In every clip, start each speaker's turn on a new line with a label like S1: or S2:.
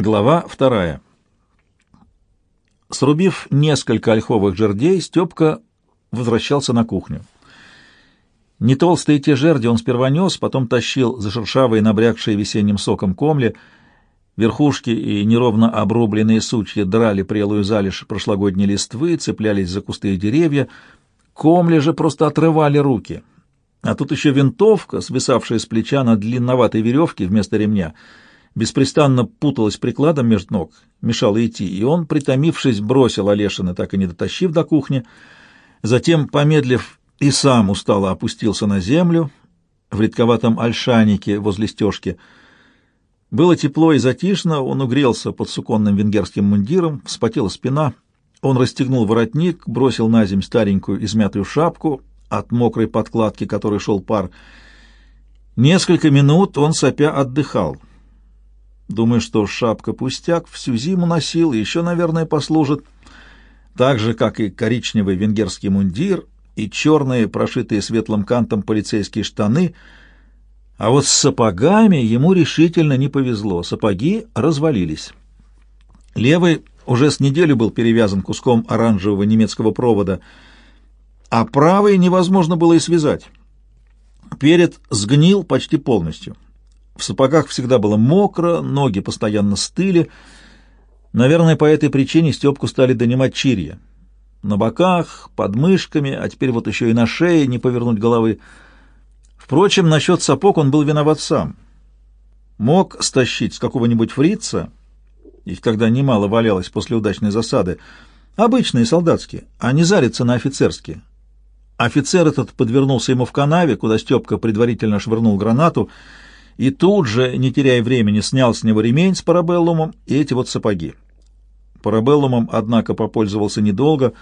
S1: Глава вторая. Срубив несколько ольховых жердей, Степка возвращался на кухню. Не толстые те жерди он сперва нес, потом тащил за шершавые, набрякшие весенним соком комли. Верхушки и неровно обрубленные сучья драли прелую залежь прошлогодней листвы, цеплялись за кусты и деревья. Комли же просто отрывали руки. А тут еще винтовка, свисавшая с плеча на длинноватой веревке вместо ремня, беспрестанно путалась прикладом между ног, мешала идти, и он, притомившись, бросил Олешина, так и не дотащив до кухни, затем, помедлив и сам устало опустился на землю в редковатом альшанике возле стежки. Было тепло и затишно, он угрелся под суконным венгерским мундиром, вспотела спина. Он расстегнул воротник, бросил на земь старенькую измятую шапку, от мокрой подкладки которой шел пар. Несколько минут он сопя отдыхал. Думаю, что шапка пустяк, всю зиму носил, еще, наверное, послужит. Так же, как и коричневый венгерский мундир — и черные, прошитые светлым кантом полицейские штаны, а вот с сапогами ему решительно не повезло, сапоги развалились. Левый уже с неделю был перевязан куском оранжевого немецкого провода, а правый невозможно было и связать. Перед сгнил почти полностью. В сапогах всегда было мокро, ноги постоянно стыли. Наверное, по этой причине Степку стали донимать чирья на боках, под мышками, а теперь вот еще и на шее не повернуть головы. Впрочем, насчет сапог он был виноват сам. Мог стащить с какого-нибудь фрица, их тогда немало валялось после удачной засады, обычные солдатские, а не зариться на офицерские. Офицер этот подвернулся ему в канаве, куда Степка предварительно швырнул гранату, и тут же, не теряя времени, снял с него ремень с парабеллумом и эти вот сапоги. Парабеллумом, однако, попользовался недолго,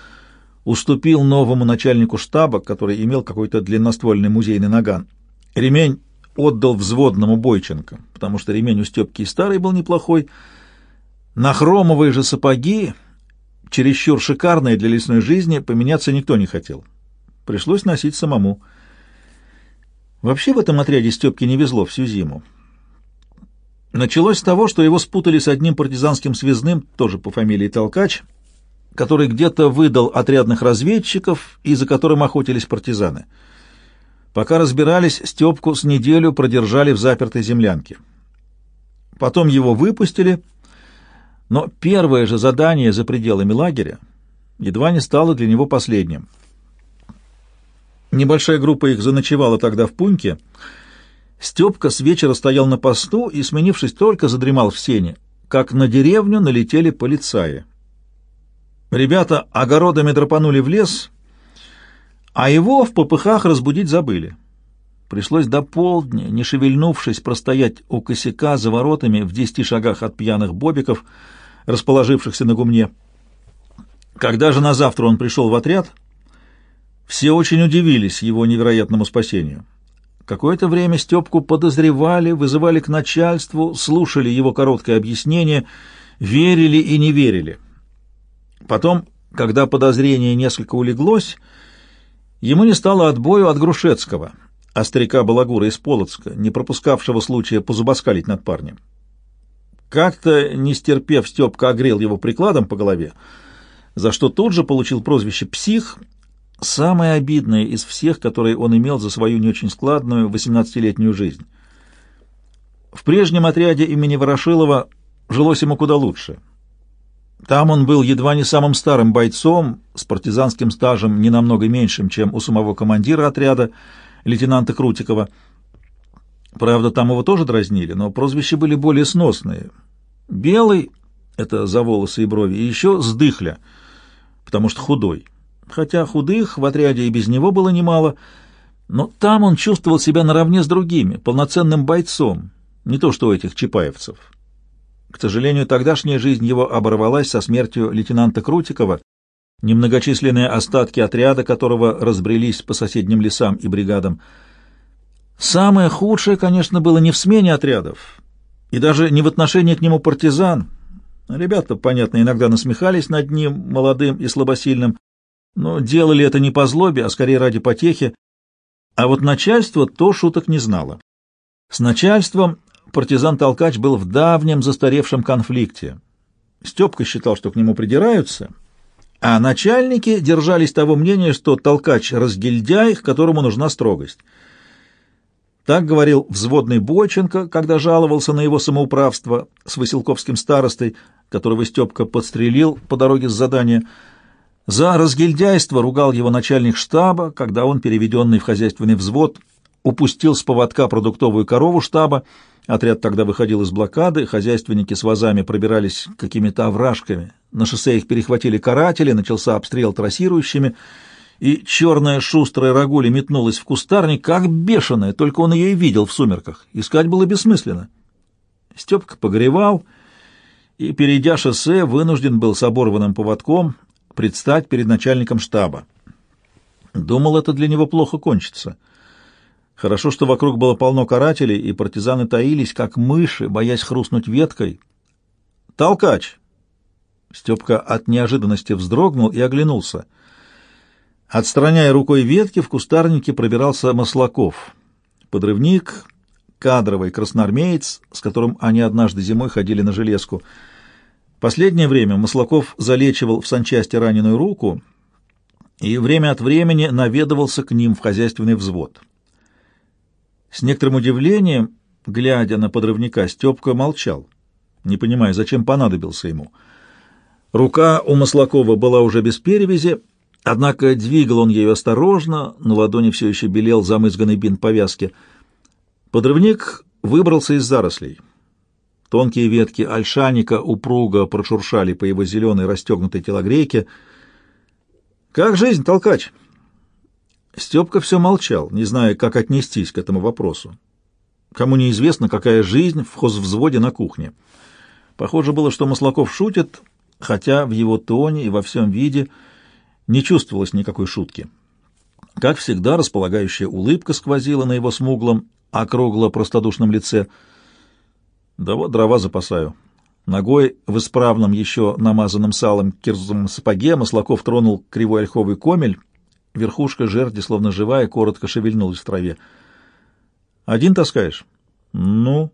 S1: уступил новому начальнику штаба, который имел какой-то длинноствольный музейный наган. Ремень отдал взводному Бойченко, потому что ремень у Степки и старый был неплохой. На хромовые же сапоги, чересчур шикарные для лесной жизни, поменяться никто не хотел. Пришлось носить самому. Вообще в этом отряде Степке не везло всю зиму. Началось с того, что его спутали с одним партизанским связным, тоже по фамилии Толкач, который где-то выдал отрядных разведчиков и за которым охотились партизаны. Пока разбирались, Степку с неделю продержали в запертой землянке. Потом его выпустили, но первое же задание за пределами лагеря едва не стало для него последним. Небольшая группа их заночевала тогда в Пуньке — Степка с вечера стоял на посту и, сменившись, только задремал в сене, как на деревню налетели полицаи. Ребята огородами драпанули в лес, а его в попыхах разбудить забыли. Пришлось до полдня, не шевельнувшись, простоять у косяка за воротами в десяти шагах от пьяных бобиков, расположившихся на гумне. Когда же на завтра он пришел в отряд, все очень удивились его невероятному спасению. Какое-то время Степку подозревали, вызывали к начальству, слушали его короткое объяснение, верили и не верили. Потом, когда подозрение несколько улеглось, ему не стало отбою от Грушецкого, а старика Балагура из Полоцка, не пропускавшего случая позубоскалить над парнем. Как-то, не стерпев, Степка огрел его прикладом по голове, за что тут же получил прозвище «псих» самое обидное из всех, которые он имел за свою не очень складную 18-летнюю жизнь. В прежнем отряде имени Ворошилова жилось ему куда лучше. Там он был едва не самым старым бойцом, с партизанским стажем не намного меньшим, чем у самого командира отряда, лейтенанта Крутикова. Правда, там его тоже дразнили, но прозвища были более сносные. Белый — это за волосы и брови, и еще сдыхля, потому что худой хотя худых в отряде и без него было немало, но там он чувствовал себя наравне с другими, полноценным бойцом, не то что у этих чапаевцев. К сожалению, тогдашняя жизнь его оборвалась со смертью лейтенанта Крутикова, немногочисленные остатки отряда которого разбрелись по соседним лесам и бригадам. Самое худшее, конечно, было не в смене отрядов, и даже не в отношении к нему партизан. Ребята, понятно, иногда насмехались над ним, молодым и слабосильным, но делали это не по злобе, а скорее ради потехи. А вот начальство то шуток не знало. С начальством партизан-толкач был в давнем застаревшем конфликте. Степка считал, что к нему придираются, а начальники держались того мнения, что толкач — разгильдяй, которому нужна строгость. Так говорил взводный Бойченко, когда жаловался на его самоуправство с Василковским старостой, которого Степка подстрелил по дороге с задания. За разгильдяйство ругал его начальник штаба, когда он, переведенный в хозяйственный взвод, упустил с поводка продуктовую корову штаба. Отряд тогда выходил из блокады, хозяйственники с вазами пробирались какими-то овражками. На шоссе их перехватили каратели, начался обстрел трассирующими — и черная шустрая рагуля метнулась в кустарник, как бешеная, только он ее и видел в сумерках. Искать было бессмысленно. Степка погревал и, перейдя шоссе, вынужден был с оборванным поводком предстать перед начальником штаба. Думал, это для него плохо кончится. Хорошо, что вокруг было полно карателей, и партизаны таились, как мыши, боясь хрустнуть веткой. «Толкач!» Степка от неожиданности вздрогнул и оглянулся — Отстраняя рукой ветки, в кустарнике пробирался Маслаков, подрывник, кадровый красноармеец, с которым они однажды зимой ходили на железку. Последнее время Маслаков залечивал в санчасти раненую руку и время от времени наведывался к ним в хозяйственный взвод. С некоторым удивлением, глядя на подрывника, Степка молчал, не понимая, зачем понадобился ему. Рука у Маслакова была уже без перевязи, Однако двигал он ею осторожно, на ладони все еще белел замызганный бинт повязки. Подрывник выбрался из зарослей. Тонкие ветки альшаника упруго прошуршали по его зеленой расстегнутой телогрейке. «Как жизнь, толкач?» Степка все молчал, не зная, как отнестись к этому вопросу. Кому неизвестно, какая жизнь в хозвзводе на кухне. Похоже было, что Маслаков шутит, хотя в его тоне и во всем виде — не чувствовалось никакой шутки. Как всегда, располагающая улыбка сквозила на его смуглом, округло-простодушном лице. «Да вот дрова запасаю». Ногой в исправном еще намазанном салом кирзовом сапоге Маслаков тронул кривой ольховый комель. Верхушка жерди, словно живая, коротко шевельнулась в траве. «Один таскаешь?» «Ну?»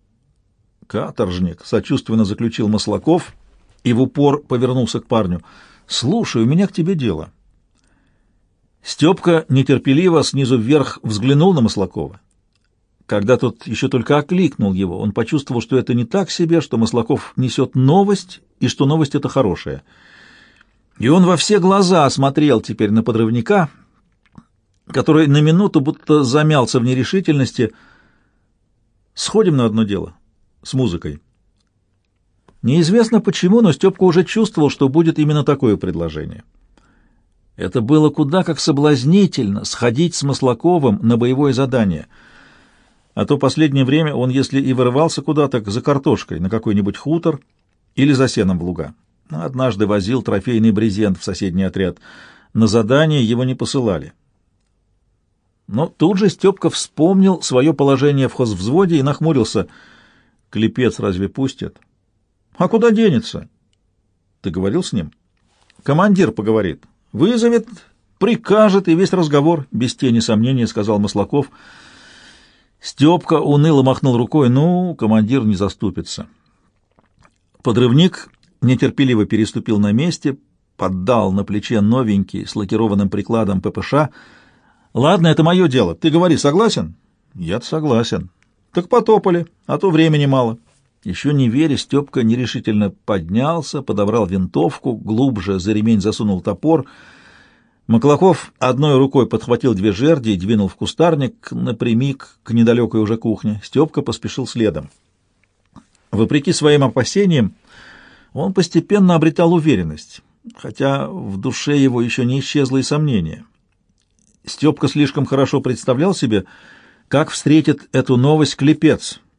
S1: «Каторжник», — сочувственно заключил Маслаков и в упор повернулся к парню. «Слушай, у меня к тебе дело». Степка нетерпеливо снизу вверх взглянул на Маслакова. Когда тот еще только окликнул его, он почувствовал, что это не так себе, что Маслаков несет новость, и что новость эта хорошая. И он во все глаза смотрел теперь на подрывника, который на минуту будто замялся в нерешительности. «Сходим на одно дело. С музыкой». Неизвестно почему, но Степка уже чувствовал, что будет именно такое предложение. Это было куда как соблазнительно сходить с Маслаковым на боевое задание. А то последнее время он, если и вырывался куда-то за картошкой на какой-нибудь хутор или за сеном в луга. Однажды возил трофейный брезент в соседний отряд. На задание его не посылали. Но тут же Степка вспомнил свое положение в хозвзводе и нахмурился. «Клепец разве пустят?» «А куда денется?» «Ты говорил с ним?» «Командир поговорит. Вызовет, прикажет, и весь разговор, без тени сомнения, сказал Маслаков. Степка уныло махнул рукой, ну, командир не заступится. Подрывник нетерпеливо переступил на месте, поддал на плече новенький с лакированным прикладом ППШ. «Ладно, это мое дело. Ты говори, согласен?» «Я-то согласен». «Так потопали, а то времени мало». Еще не веря, Степка нерешительно поднялся, подобрал винтовку, глубже за ремень засунул топор. Маклаков одной рукой подхватил две жерди и двинул в кустарник напрямик к недалекой уже кухне. Степка поспешил следом. Вопреки своим опасениям, он постепенно обретал уверенность, хотя в душе его еще не исчезло и сомнение. Степка слишком хорошо представлял себе, как встретит эту новость клепец —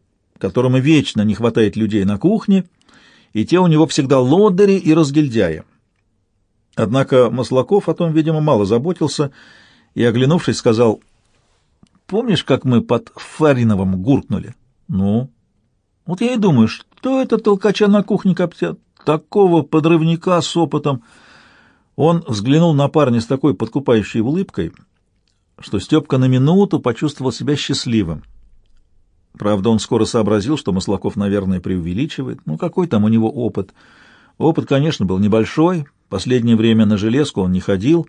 S1: которому вечно не хватает людей на кухне, и те у него всегда лодыри и разгильдяи. Однако Маслаков о том, видимо, мало заботился и, оглянувшись, сказал, «Помнишь, как мы под Фариновым гуркнули?» «Ну?» «Вот я и думаю, что это толкача на кухне коптят? Такого подрывника с опытом!» Он взглянул на парня с такой подкупающей улыбкой, что Степка на минуту почувствовал себя счастливым. Правда, он скоро сообразил, что Маслаков, наверное, преувеличивает. Ну, какой там у него опыт? Опыт, конечно, был небольшой. Последнее время на железку он не ходил.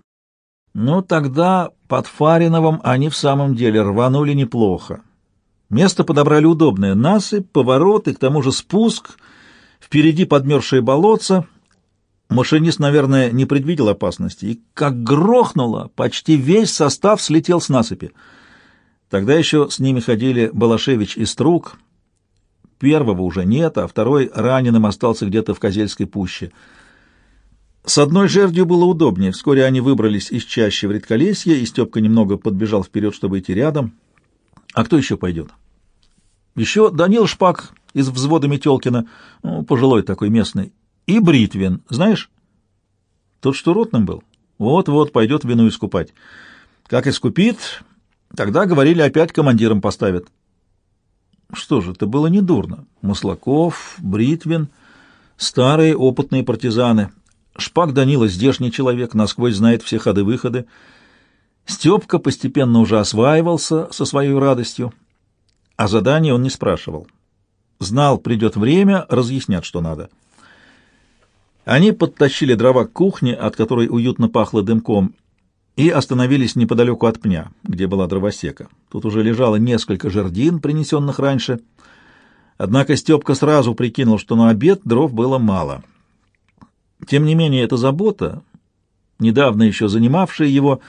S1: Но тогда под Фариновым они в самом деле рванули неплохо. Место подобрали удобное. Насыпь, повороты, к тому же спуск, впереди подмерзшие болотца. Машинист, наверное, не предвидел опасности. И как грохнуло, почти весь состав слетел с насыпи. Тогда еще с ними ходили Балашевич и Струк. Первого уже нет, а второй раненым остался где-то в Козельской пуще. С одной жердью было удобнее. Вскоре они выбрались из чащи в редколесье, и Степка немного подбежал вперед, чтобы идти рядом. А кто еще пойдет? Еще Данил Шпак из взвода Метелкина, ну, пожилой такой местный, и Бритвин, знаешь? Тот, что ротным был. Вот-вот пойдет вину искупать. Как искупит, тогда, говорили, опять командиром поставят. Что же, это было недурно. Маслаков, Бритвин, старые опытные партизаны. Шпак Данила здешний человек, насквозь знает все ходы-выходы. Степка постепенно уже осваивался со своей радостью, а задание он не спрашивал. Знал, придет время, разъяснят, что надо. Они подтащили дрова к кухне, от которой уютно пахло дымком, и остановились неподалеку от пня, где была дровосека. Тут уже лежало несколько жердин, принесенных раньше. Однако Степка сразу прикинул, что на обед дров было мало. Тем не менее, эта забота, недавно еще занимавшая его,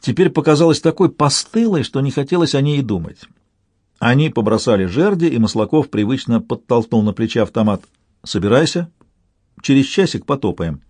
S1: теперь показалась такой постылой, что не хотелось о ней и думать. Они побросали жерди, и Маслаков привычно подтолкнул на плече автомат. «Собирайся, через часик потопаем».